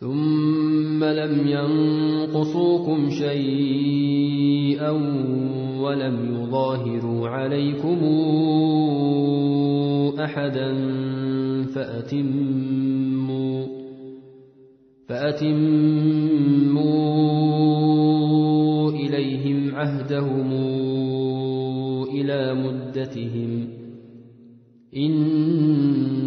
ثم لم ينقصوكم شيئا ولم يظاهروا عليكم أحدا فأتموا فأتموا إليهم عهدهم إلى مدتهم. إن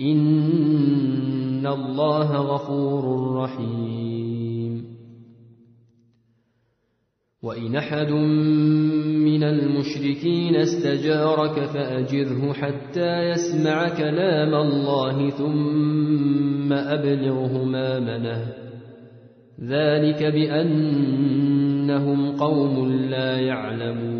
إن الله غفور رحيم وإن أحد من المشركين استجارك فأجره حتى يسمع كلام الله ثم أبلغه مامنه ذلك بأنهم قوم لا يعلمون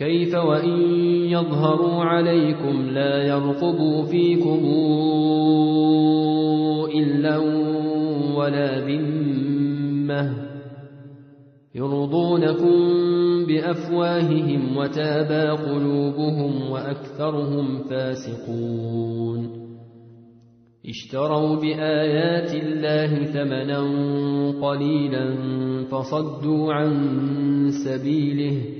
كيف وإن يظهروا عليكم لا يرقبوا فيكم إلا ولا ذمة يرضونكم بأفواههم وتابى قلوبهم وأكثرهم فاسقون اشتروا بآيات الله ثمنا قليلا فصدوا عن سبيله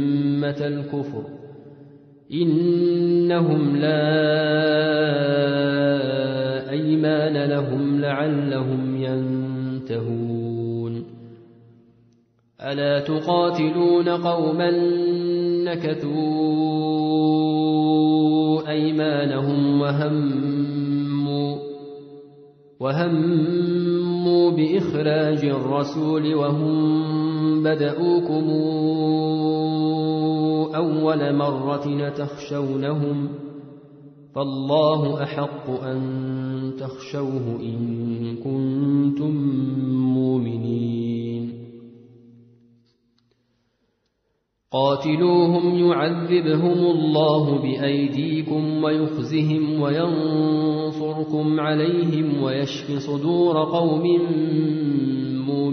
الكفر إنهم لا أيمان لهم لعلهم ينتهون ألا تقاتلون قوما نكثوا وهموا وهموا بإخراج الرسول وهم بدؤوكم أول مرة تخشونهم فالله أحق أن تخشوه إن كنتم مؤمنين. قاتلوهم يعذبهم الله بأيديكم ويخزهم وينصركم عليهم ويشف صدور قوم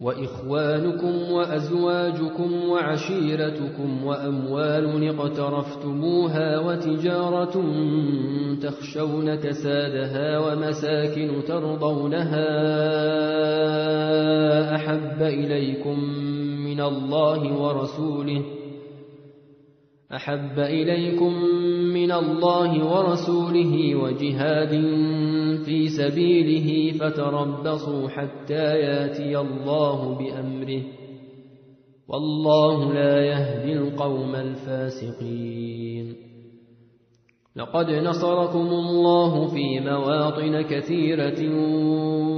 وإخوانكم وأزواجكم وعشيرتكم وأموال اقترفتموها وتجارة تخشون كسادها ومساكن ترضونها أحب إليكم من الله ورسوله أحب إليكم من الله ورسوله وجهاد في سبيله فتربصوا حتى ياتي الله بأمره. والله لا يهدي القوم الفاسقين. لقد نصركم الله في مواطن كثيرة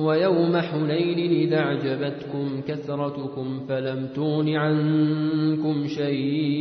ويوم حنين إذا أعجبتكم كثرتكم فلم تون عنكم شيئا.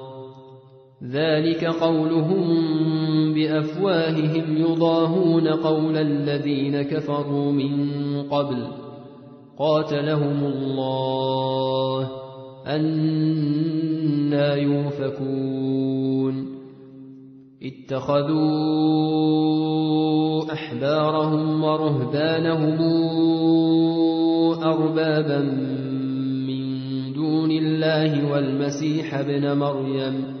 ذلك قولهم بأفواههم يضاهون قول الذين كفروا من قبل قاتلهم الله أنا يوفكون اتخذوا أحبارهم ورهبانهم أربابا من دون الله والمسيح ابن مريم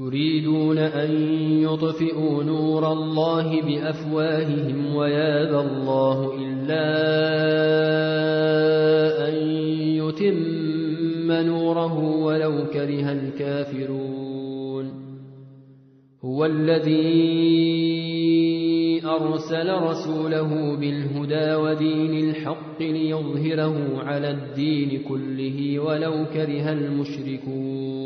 يريدون أن يطفئوا نور الله بأفواههم ويابى الله إلا أن يتم نوره ولو كره الكافرون. هو الذي أرسل رسوله بالهدى ودين الحق ليظهره على الدين كله ولو كره المشركون.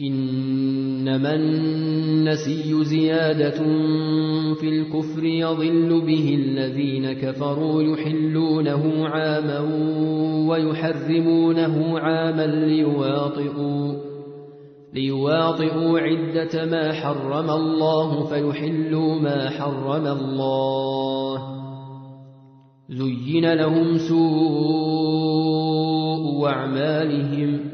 إنما النسي زيادة في الكفر يضل به الذين كفروا يحلونه عاما ويحرمونه عاما ليواطئوا ليواطئوا عدة ما حرم الله فيحلوا ما حرم الله. زين لهم سوء أعمالهم.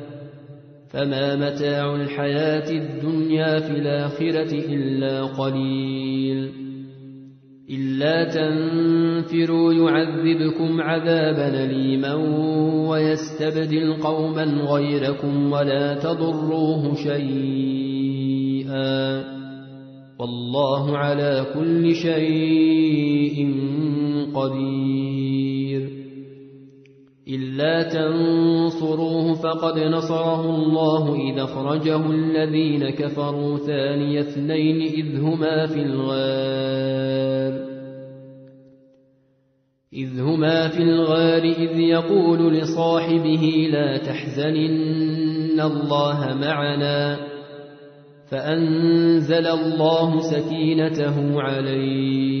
فما متاع الحياة الدنيا في الآخرة إلا قليل. إلا تنفروا يعذبكم عذابا أليما ويستبدل قوما غيركم ولا تضروه شيئا. والله على كل شيء قدير. إلا تنصروه فقد نصره الله إذا أخرجه الذين كفروا ثاني اثنين إذ هما في الغار إذ هما في الغار إذ يقول لصاحبه لا تحزن إن الله معنا فأنزل الله سكينته عليه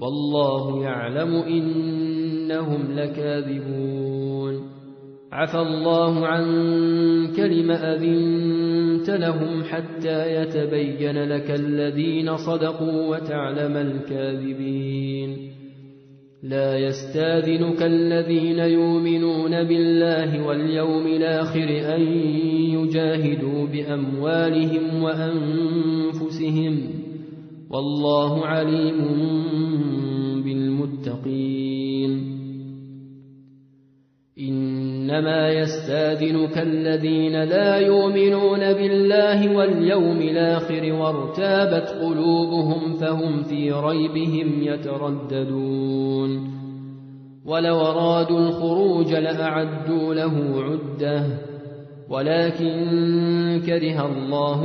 والله يعلم إنهم لكاذبون. عفى الله عنك لم أذنت لهم حتى يتبين لك الذين صدقوا وتعلم الكاذبين. لا يستاذنك الذين يؤمنون بالله واليوم الآخر أن يجاهدوا بأموالهم وأنفسهم. والله عليم بالمتقين. إنما يستاذنك الذين لا يؤمنون بالله واليوم الآخر وارتابت قلوبهم فهم في ريبهم يترددون. ولو أرادوا الخروج لأعدوا له عدة. ولكن كره الله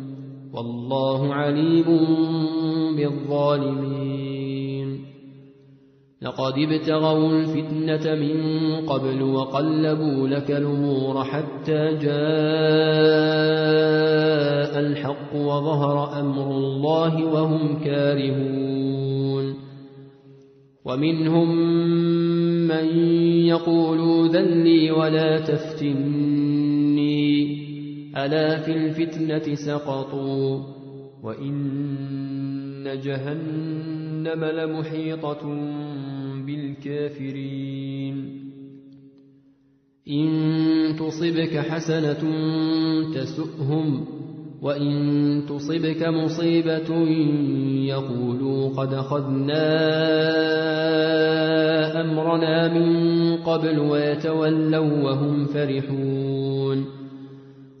والله عليم بالظالمين. لقد ابتغوا الفتنة من قبل وقلبوا لك الأمور حتى جاء الحق وظهر أمر الله وهم كارهون. ومنهم من يقول ذلي ولا تفتني. ألا في الفتنة سقطوا وإن جهنم لمحيطة بالكافرين. إن تصبك حسنة تسؤهم وإن تصبك مصيبة يقولوا قد خذنا أمرنا من قبل ويتولوا وهم فرحون.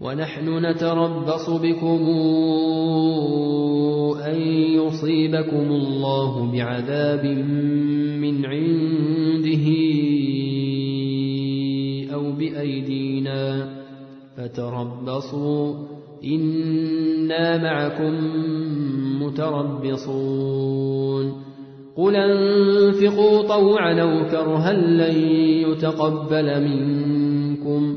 ونحن نتربص بكم أن يصيبكم الله بعذاب من عنده أو بأيدينا فتربصوا. إنا معكم متربصون. قل أنفقوا طوعا أو كرها لن يتقبل منكم.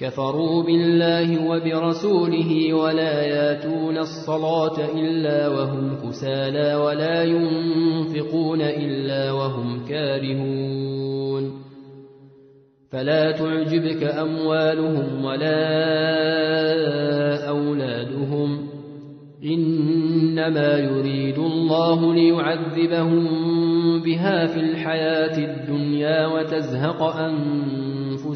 كفروا بالله وبرسوله ولا ياتون الصلاة إلا وهم كسالى ولا ينفقون إلا وهم كارهون فلا تعجبك أموالهم ولا أولادهم إنما يريد الله ليعذبهم بها في الحياة الدنيا وتزهق أنفسهم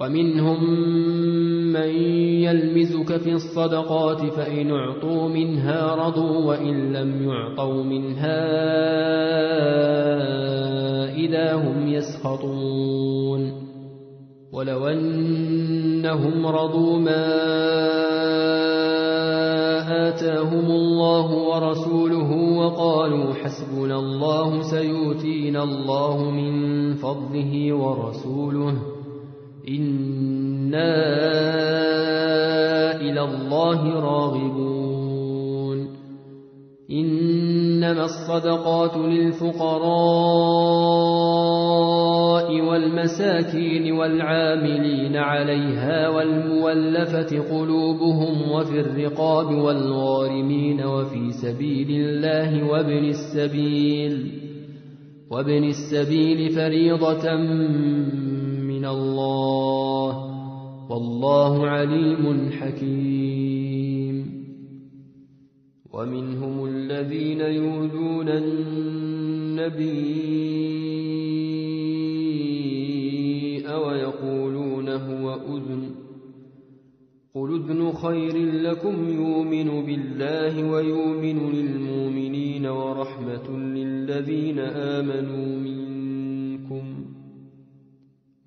ومنهم من يلمزك في الصدقات فإن أعطوا منها رضوا وإن لم يعطوا منها إذا هم يسخطون ولو أنهم رضوا ما آتاهم الله ورسوله وقالوا حسبنا الله سيؤتينا الله من فضله ورسوله إنا إلى الله راغبون إنما الصدقات للفقراء والمساكين والعاملين عليها والمولفة قلوبهم وفي الرقاب والغارمين وفي سبيل الله وابن السبيل وابن السبيل فريضة الله. والله عليم حكيم. ومنهم الذين يؤذون النبي ويقولون هو أذن. قل أذن خير لكم يؤمن بالله ويؤمن للمؤمنين ورحمة للذين آمنوا منكم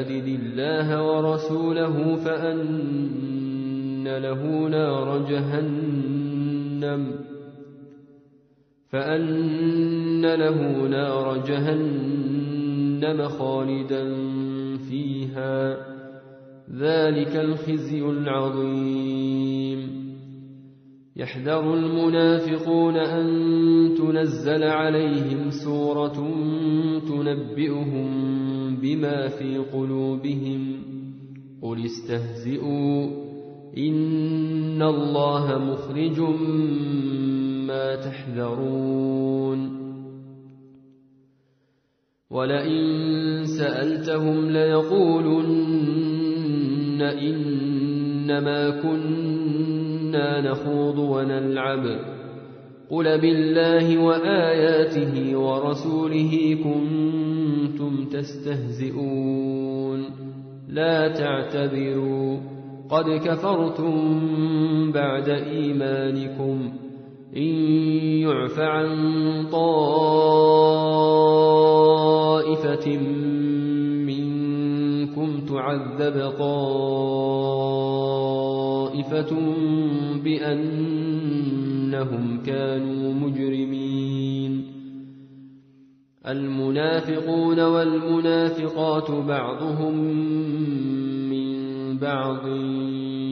يحادد الله ورسوله فأن له نار جهنم فأن له نار جهنم خالدا فيها ذلك الخزي العظيم يحذر المنافقون أن تنزل عليهم سورة تنبئهم بما في قلوبهم قل استهزئوا إن الله مخرج ما تحذرون ولئن سألتهم ليقولن إنما كنا نخوض ونلعب قل بالله وآياته ورسوله كنتم تستهزئون. لا تعتذروا. قد كفرتم بعد إيمانكم. إن يعف عن طائفة منكم تعذب طائفة بأنهم كانوا مجرمين. المنافقون والمنافقات بعضهم من بعض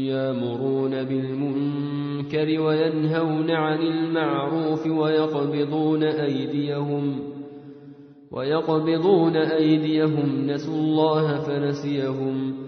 يامرون بالمنكر وينهون عن المعروف ويقبضون أيديهم ويقبضون أيديهم. نسوا الله فنسيهم.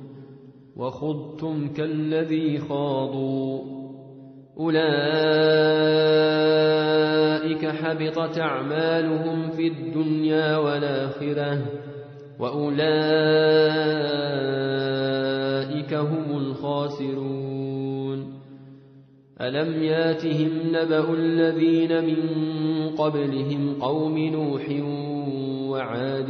وخضتم كالذي خاضوا أولئك حبطت أعمالهم في الدنيا والآخرة وأولئك هم الخاسرون ألم ياتهم نبأ الذين من قبلهم قوم نوح وعاد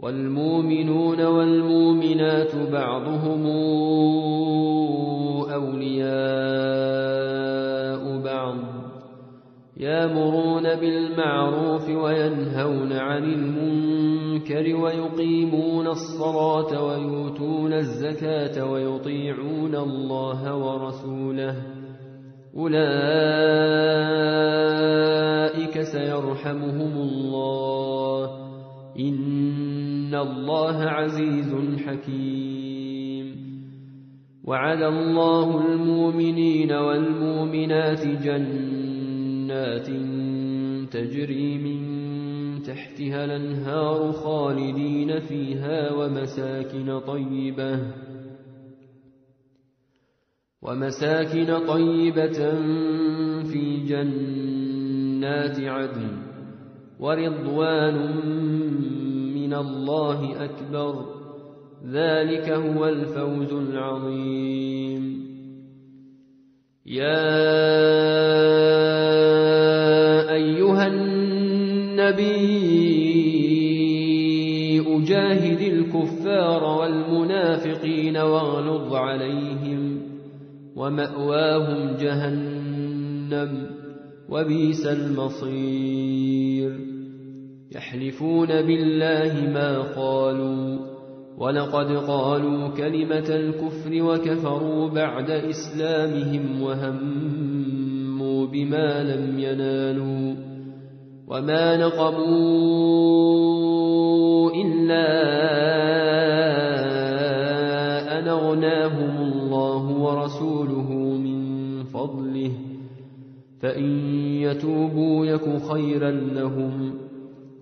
والمؤمنون والمؤمنات بعضهم أولياء بعض يامرون بالمعروف وينهون عن المنكر ويقيمون الصلاة ويؤتون الزكاة ويطيعون الله ورسوله أولئك سيرحمهم الله الله عزيز حكيم. وعد الله المؤمنين والمؤمنات جنات تجري من تحتها الأنهار خالدين فيها ومساكن طيبة ومساكن طيبة في جنات عدن ورضوان من الله أكبر. ذلك هو الفوز العظيم. يا أيها النبي جاهد الكفار والمنافقين واغلظ عليهم ومأواهم جهنم وبيس المصير. يحلفون بالله ما قالوا ولقد قالوا كلمة الكفر وكفروا بعد إسلامهم وهموا بما لم ينالوا وما نقموا إلا أن أغناهم الله ورسوله من فضله فإن يتوبوا يك خيرا لهم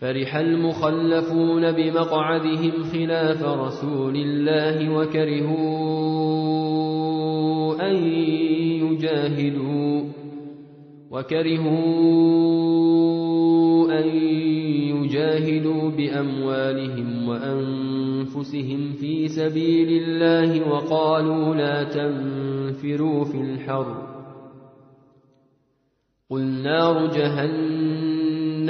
فرح المخلفون بمقعدهم خلاف رسول الله وكرهوا أن يجاهدوا وكرهوا أن يجاهدوا بأموالهم وأنفسهم في سبيل الله وقالوا لا تنفروا في الحر قل نار جهنم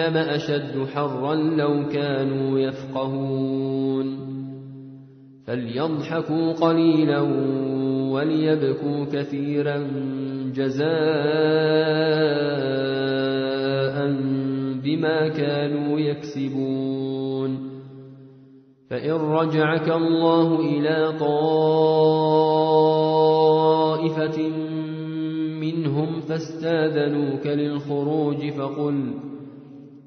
أشد حرا لو كانوا يفقهون. فليضحكوا قليلا وليبكوا كثيرا جزاء بما كانوا يكسبون. فإن رجعك الله إلى طائفة منهم فاستاذنوك للخروج فقل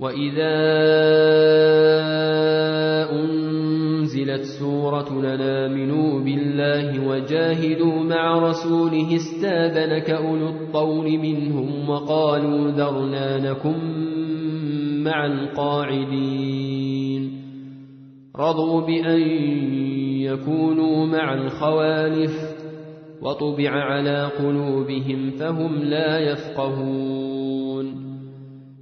وإذا أنزلت سورة رسلنا آمنوا بالله وجاهدوا مع رسوله استاذنك أولو الطول منهم وقالوا ذرنا نكن مع القاعدين رضوا بأن يكونوا مع الخوالف وطبع على قلوبهم فهم لا يفقهون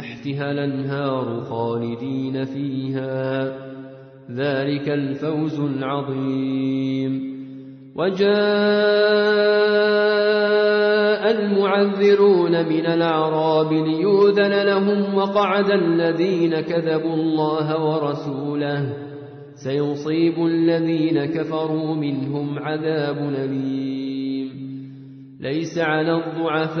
تحتها الأنهار خالدين فيها. ذلك الفوز العظيم. وجاء المعذرون من الأعراب ليوذن لهم وقعد الذين كذبوا الله ورسوله. سيصيب الذين كفروا منهم عذاب أليم. ليس على الضعفاء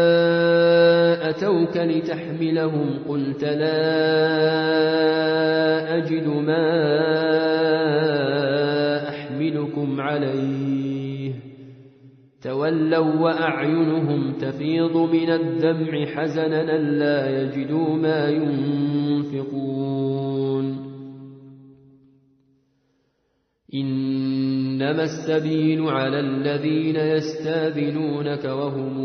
أتوك لتحملهم قلت لا أجد ما أحملكم عليه. تولوا وأعينهم تفيض من الدمع حزنا لا يجدوا ما ينفقون. إنما السبيل على الذين يستاذنونك وهم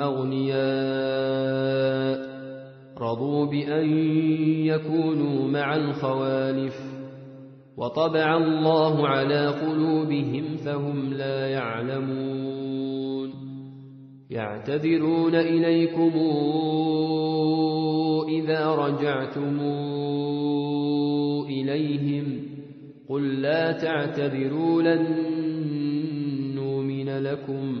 أغنياء رضوا بأن يكونوا مع الخوالف وطبع الله على قلوبهم فهم لا يعلمون يعتذرون إليكم إذا رجعتم إليهم قل لا تعتذروا لن نؤمن لكم.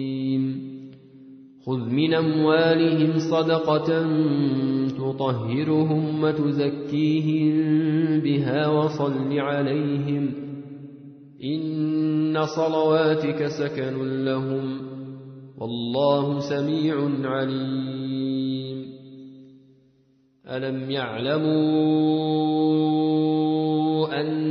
خذ من أموالهم صدقة تطهرهم وتزكيهم بها وصل عليهم إن صلواتك سكن لهم والله سميع عليم. ألم يعلموا أن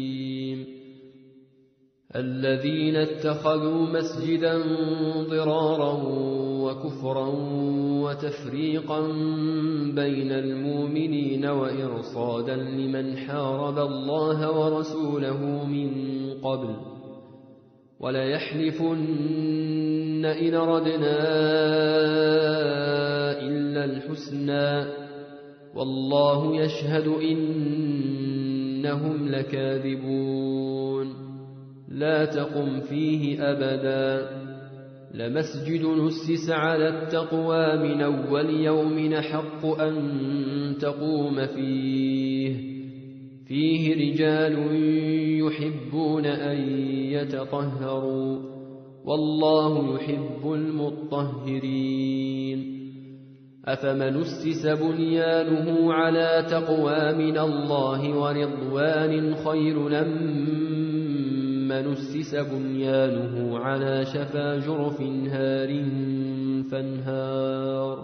الذين اتخذوا مسجدا ضرارا وكفرا وتفريقا بين المؤمنين وإرصادا لمن حارب الله ورسوله من قبل وليحلفن إن ردنا إلا الحسنى والله يشهد إنهم لكاذبون لا تقم فيه أبدا. لمسجد نسس على التقوى من أول يوم حق أن تقوم فيه. فيه رجال يحبون أن يتطهروا. والله يحب المطهرين. أفمن أسس بنيانه على تقوى من الله ورضوان خير لمن اسس بنيانه على شفا جرف هار فانهار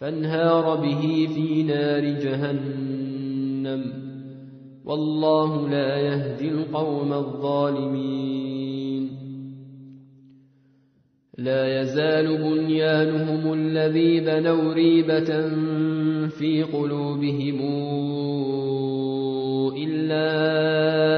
فانهار به في نار جهنم والله لا يهدي القوم الظالمين لا يزال بنيانهم الذي بنوا ريبة في قلوبهم إلا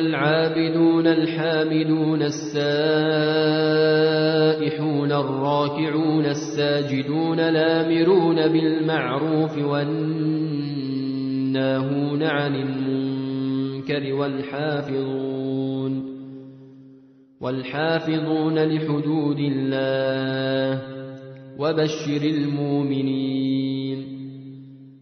العابدون الحامدون السائحون الراكعون الساجدون الآمرون بالمعروف والناهون عن المنكر والحافظون والحافظون لحدود الله وبشر المؤمنين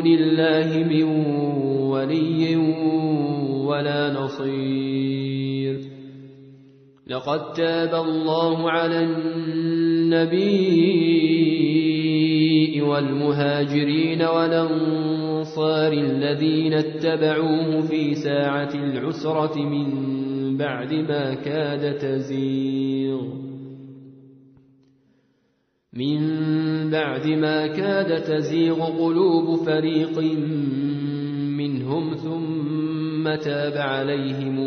دون الله من ولي ولا نصير. لقد تاب الله على النبي والمهاجرين والأنصار الذين اتبعوه في ساعة العسرة من بعد ما كاد تزيغ. من بعد ما كاد تزيغ قلوب فريق منهم ثم تاب عليهم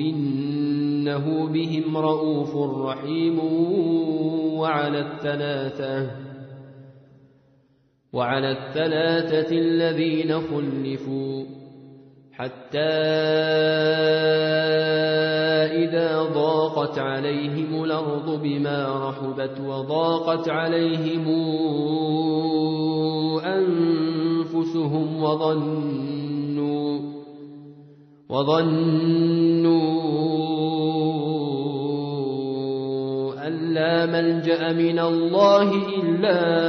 إنه بهم رؤوف رحيم وعلى الثلاثة وعلى الثلاثة الذين خلفوا حتى إذا ضاقت عليهم الأرض بما رحبت وضاقت عليهم أنفسهم وظنوا وظنوا أن لا ملجأ من الله إلا